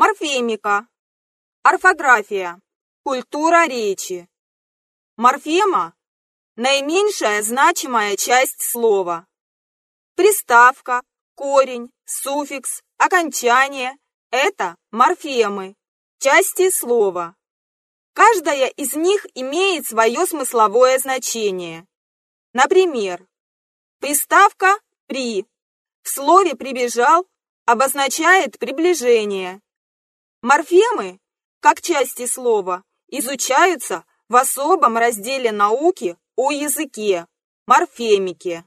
Морфемика. Орфография. Культура речи. Морфема – наименьшая значимая часть слова. Приставка, корень, суффикс, окончание – это морфемы, части слова. Каждая из них имеет свое смысловое значение. Например, приставка «при» в слове «прибежал» обозначает приближение. Морфемы, как части слова, изучаются в особом разделе науки о языке – морфемике.